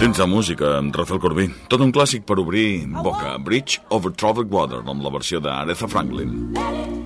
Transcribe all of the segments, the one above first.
Temps de música amb Rafael Corbí. Tot un clàssic per obrir boca. Bridge over Troubled Water, amb la versió d'Aretha Franklin. Let it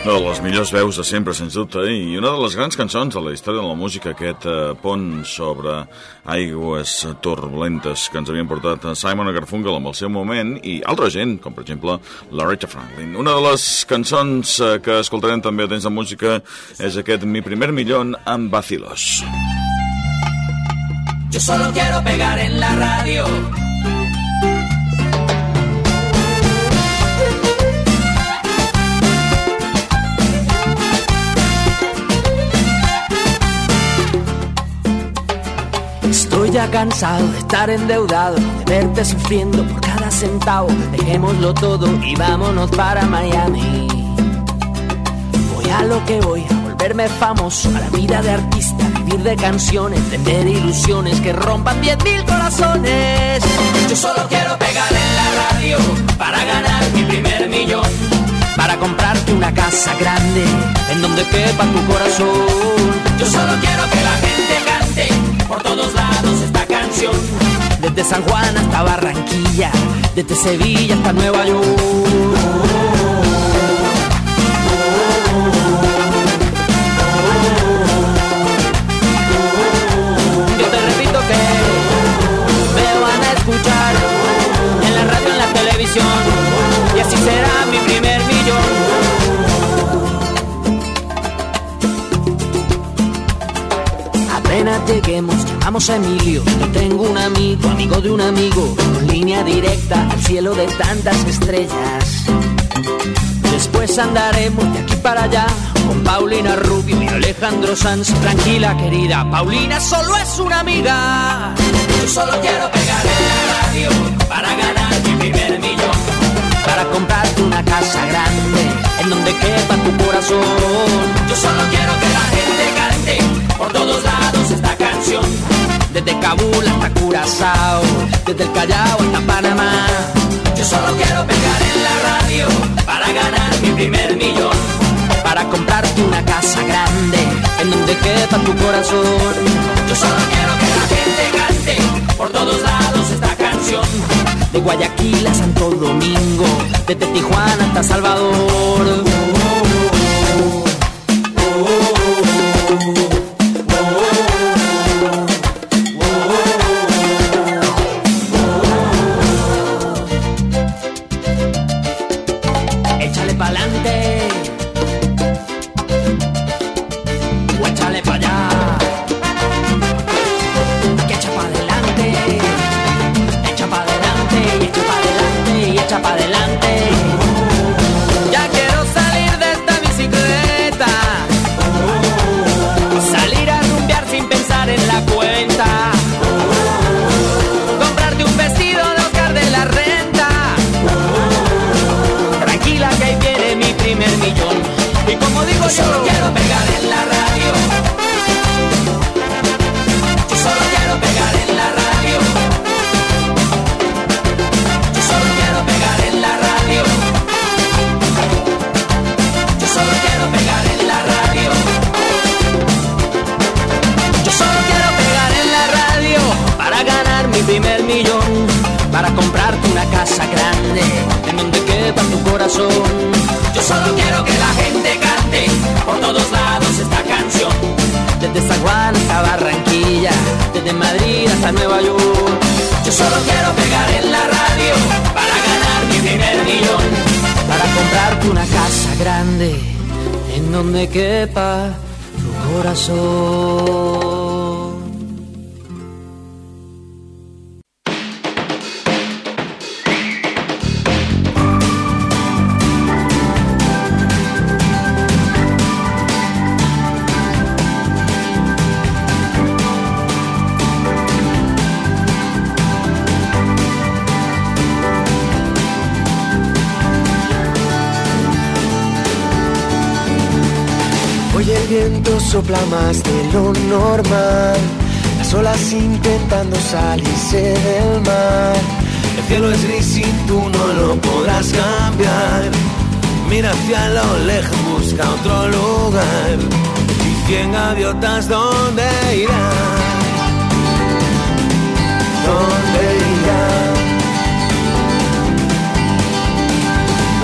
Una de les millors veus de sempre, sens dubte, i una de les grans cançons de la història de la música, aquest eh, pont sobre aigües turbulentes que ens havien portat Simon Garfunkel en el seu moment i altra gent, com per exemple Loretta Franklin. Una de les cançons eh, que escoltarem també a temps de música és aquest Mi primer millón amb Bacilos. Yo solo quiero pegar en la radio Estoy ya cansado de estar endeudado, de verte sufriendo por cada centavo. Dejémoslo todo y vámonos para Miami. Voy a lo que voy, a volverme famoso, a la vida de artista, vivir de canciones, vender ilusiones que rompan diez mil corazones. Yo solo quiero pegar en la radio para ganar mi primer millón. Para comprarte una casa grande en donde quepa tu corazón. Yo solo quiero que la gente cante por todos lados esta canción. Desde San Juan hasta Barranquilla, desde Sevilla hasta Nueva York. Yo te repito que me van a escuchar en la radio, en la televisión, y así será mi primer millón. Apenas lleguemos, llamamos a Emilio. Yo tengo un amigo, amigo de un amigo, con línea directa al cielo de tantas estrellas. Después andaremos de aquí para allá con Paulina Rubio y Alejandro Sanz. Tranquila, querida, Paulina solo es una amiga. Yo solo quiero pegar en la radio para ganar mi primer millón. Para comprarte una casa grande en donde quepa tu corazón. Yo solo quiero que la gente cante por todos lados esta canción. Desde Kabul hasta Curazao, desde el Callao hasta Panamá. Yo solo quiero pegar en la radio para ganar mi primer millón. Para comprarte una casa grande en donde quepa tu corazón. Yo solo quiero que la gente cante por todos lados esta canción. De Guayaquil a Santo Domingo, desde Tijuana hasta Salvador. Donde quepa tu corazón. Sopla más de lo normal. Las olas intentando salirse del mar. El cielo es gris y tú no lo podrás cambiar. Mira hacia lo lejos, busca otro lugar. Y cien gaviotas, ¿dónde irán? ¿Dónde irán?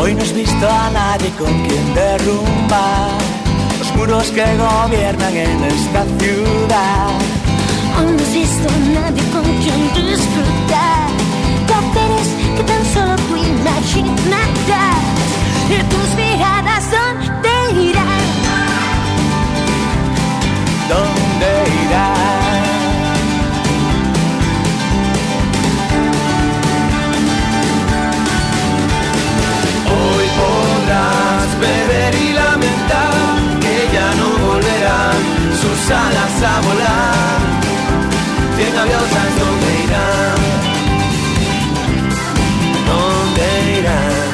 Hoy no has visto a nadie con quien derrumbar los muros que gobiernan en esta ciudad. Aún no has visto a nadie con quien disfrutar Placeres que tan solo tú imaginarás a volar. Cien gaviotas, ¿dónde irán? ¿Dónde irán?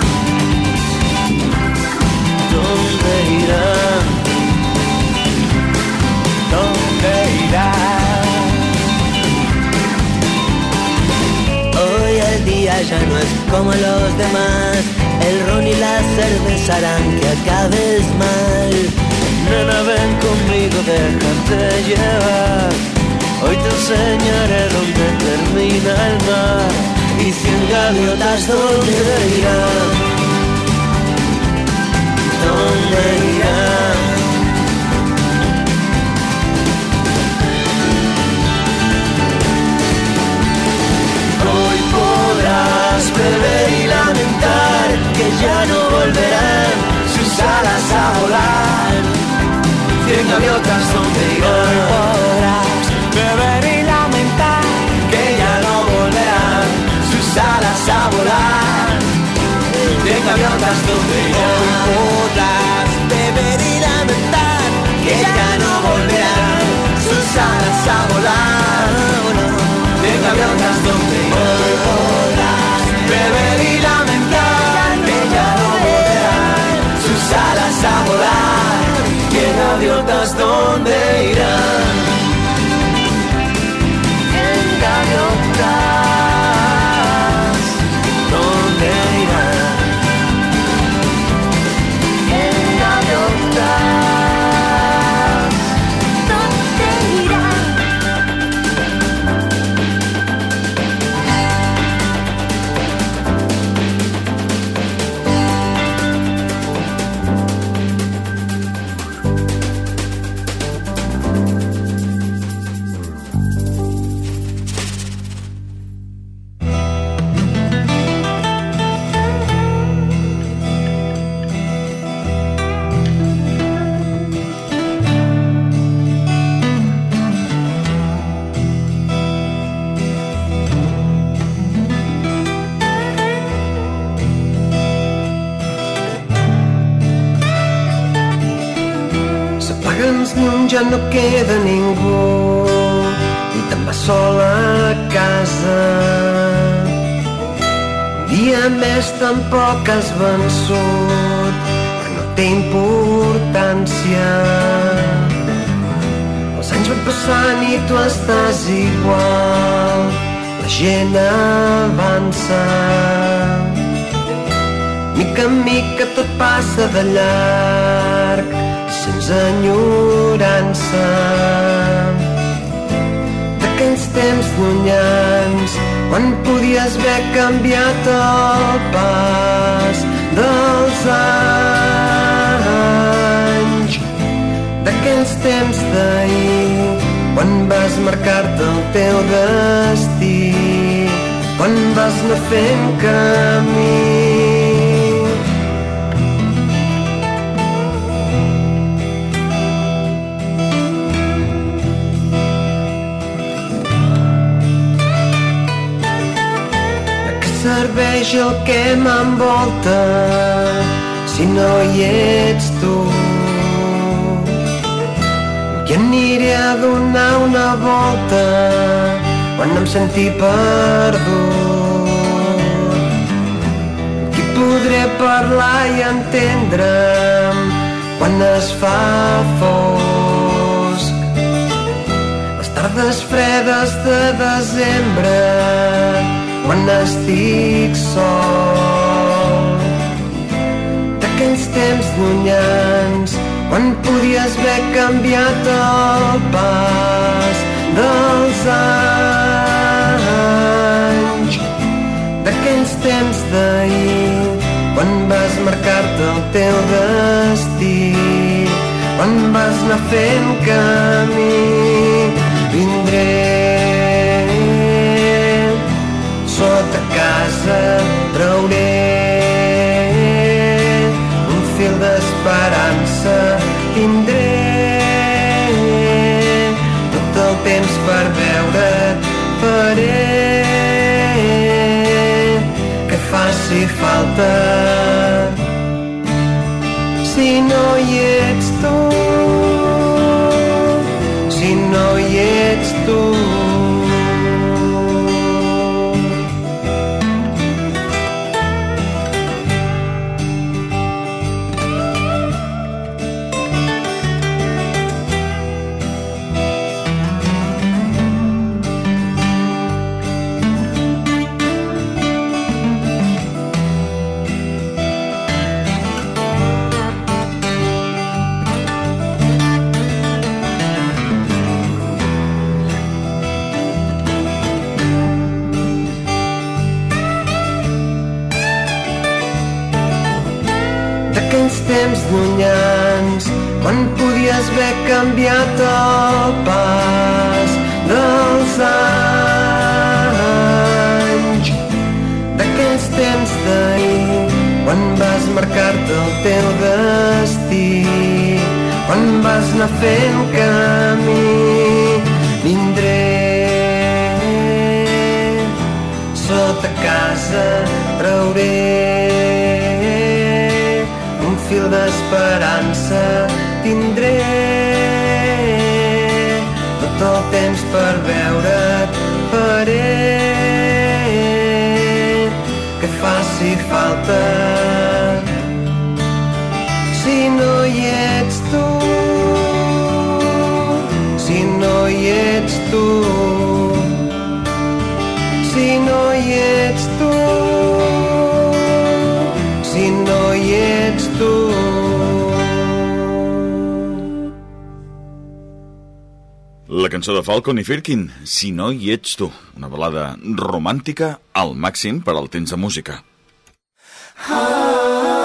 ¿Dónde irán? ¿Dónde irán? Hoy el día ya no es como los demás. El ron y la cerveza harán que acabes mal. Nena, ven conmigo, déjate llevar. Hoy te enseñaré dónde termina el mar y cien gaviotas dónde irán. ¿Dónde irán? Hoy podrás beber y lamentar que ya no volverán sus alas a volar. Gaviotas donde. Hoy podrás beber y lamentar que ya no volverán sus alas a volar. Cien gaviotas donde. Hoy podrás beber y lamentar que ya no volverán sus alas a volar de gaviotas donde hoy podrás ja no queda ningú i te'n vas sol a casa. Un dia més tampoc has vençut, que no té importància. Els anys van passant i tu estàs igual, la gent avança. Mica en mica tot passa de llarg, sense enyorança. D'aquells temps llunyans, quan podies haver canviat el pas dels anys. D'aquells temps d'ahir, quan vas marcar-te el teu destí, quan vas anar fent camí. Serveix el que m'envolta si no hi ets tu? I aniré a donar una volta quan em senti perdut. Qui podré parlar i entendre'm quan es fa fosc. Les tardes fredes de desembre quan estic sol. D'aquells temps llunyans quan podies haver canviat el pas dels anys. D'aquells temps d'ahir quan vas marcar-te el teu destí quan vas anar fent camí vindré sota casa trauré un fil d'esperança tindré. Tot el temps per veure't faré. Que faci falta. Si no hi ets tu podies haver canviat el pas dels anys. D'aquells temps d'ahir quan vas marcar-te el teu destí quan vas anar fent camí sota casa trauré un fil d'esperança tindré. Tot el temps per veure't faré. Que faci falta. Si no hi ets tu si no hi ets tu cançó de Falcon i Firkin, Si no hi ets tu, una balada romàntica al màxim per al temps de música. Ah.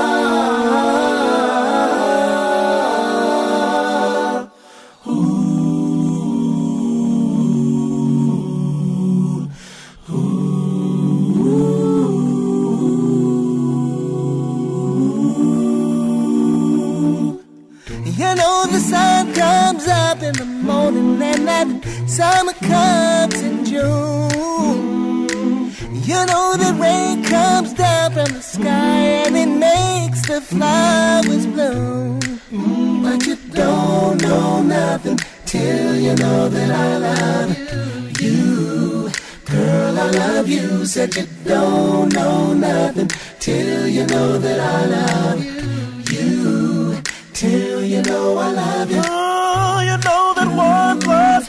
Summer comes in June. You know the rain comes down from the sky and it makes the flowers bloom. But you don't know nothing till you know that I love you. Girl, I love you. Said you don't know nothing till you know that I love you. Till you know I love you.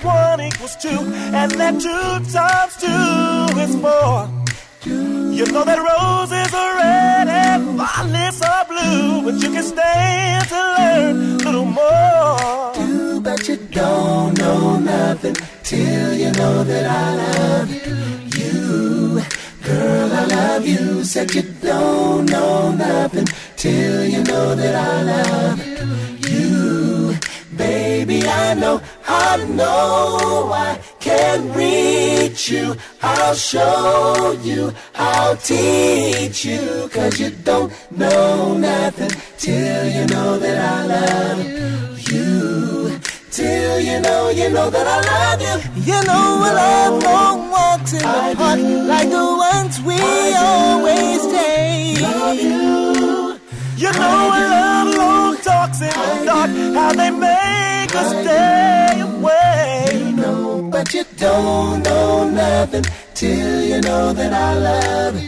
One equals two, and that two times two is four. You know that roses are red and violets are blue, but you can stay to learn a little more. Do, but you don't know nothing till you know that I love you. Girl, I love you. Said you don't know nothing till you know that I love you. Baby, I know, I know I can reach you. I'll show you, I'll teach you. Cause you don't know nothing till you know that I love you. Till you know, you know that I love you. You know I love long walks in the park like the ones we always take. Love you. You know I love talks in the dark, how they make us stay away. You know, but you don't know nothing till you know that I love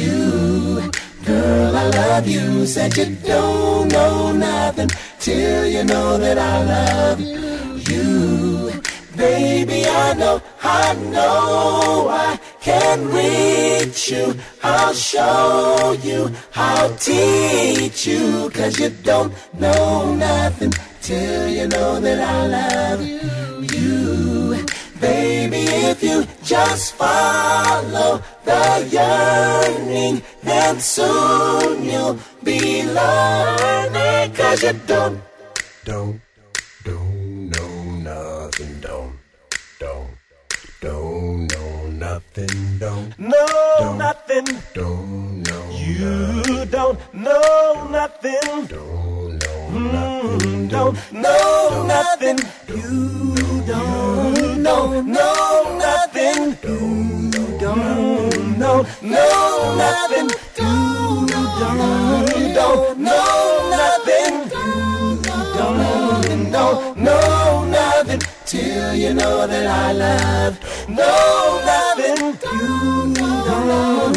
you. Girl, I love you. Said you don't know nothing till you know that I love you. Baby, I know, I know I can reach you. I'll show you, I'll teach you. Cause you don't know nothing till you know that I love you. Baby, if you just follow the yearning, then soon you'll be learning. Cause you don't, don't, know nothing, don't, don't, don't know nothing, don't, No, Don't. Know nothing. don't know You don't know nothing. don't know Mm, don't know nothing. You don't know, know nothing. You don't know, know nothing. You don't, don't know nothing. You don't know, know nothing. till you know that I love. Know nothing.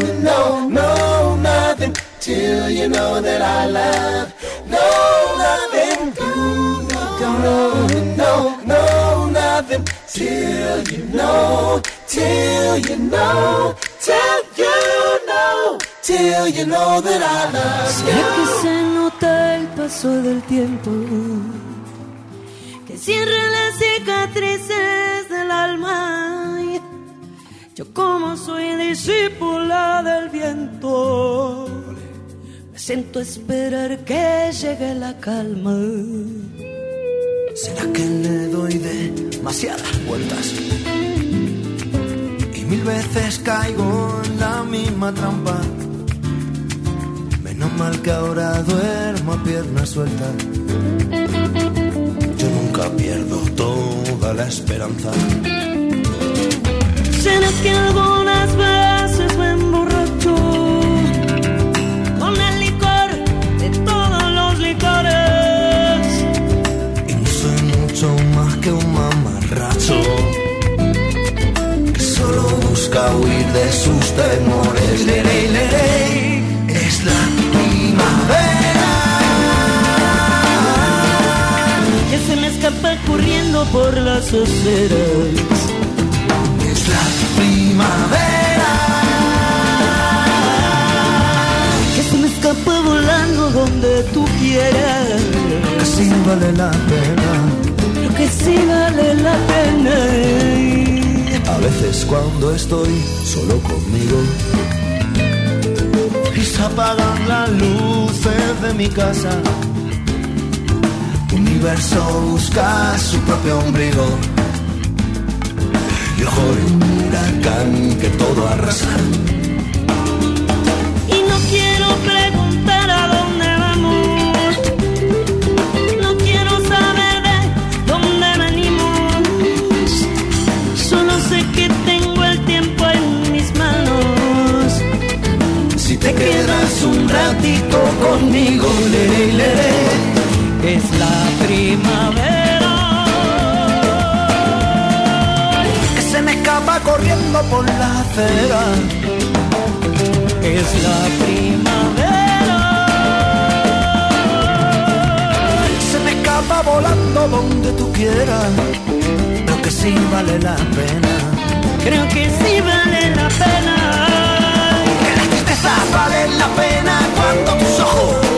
You know, know nothing till you know that I love. Know nothing. You don't know, know, know nothing till you know, till you know, till you know, till you know that I love se nota el paso del tiempo, cierra las cicatrices del alma. Yo como soy discípula del viento, me siento esperar que llegue la calma. ¿Será que le doy demasiadas vueltas? Y mil veces caigo en la misma trampa. Menos mal que ahora duermo a pierna suelta. Pierdo toda la esperanza. ¿Será que algunas veces me emborracho con el licor de todos los licores? Y no soy mucho más que un mamarracho que solo busca huir de sus temores. Lerey, lerey, por las aceras. Es la primavera. Que se me escapa volando donde tú quieras. Así vale la pena. Lo que sí vale la pena. A veces cuando estoy solo conmigo y se apagan las luces de mi casa, universo busca su propio ombligo y ojo de un huracán que todo arrasa. Y no quiero preguntar a dónde vamos. No quiero saber de dónde venimos. Solo sé que tengo el tiempo en mis manos. Si te quedas un ratito conmigo, lerey, lerey, Es la primavera. que se me escapa corriendo por la acera. Es la primavera. Se me escapa volando donde tú quieras, pero que sí vale la pena. Creo que sí vale la pena. Que las tristezas valen la pena cuando tus ojos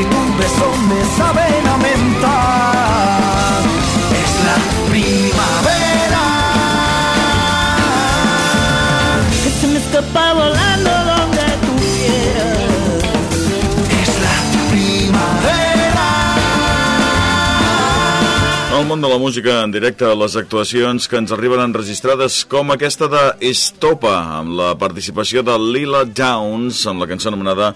sin un beso? Me saben món de la música en directe, les actuacions que ens arriben enregistrades com aquesta de Estopa, amb la participació de Lila Downs, amb la cançó anomenada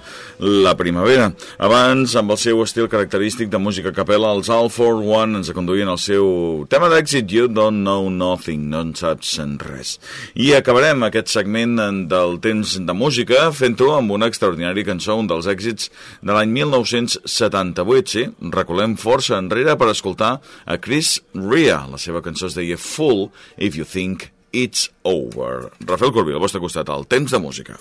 La Primavera. Abans, amb el seu estil característic de música capella, els All for One ens conduïen el seu tema d'èxit You Don't Know Nothing, no en saps en res. I acabarem aquest segment del temps de música fent-ho amb una extraordinària cançó, un dels èxits de l'any 1978, sí, recolem força enrere per escoltar a Chris Rea. La seva cançó es deia Full If You Think It's Over. Rafael Corbí, al vostre costat, el temps de música.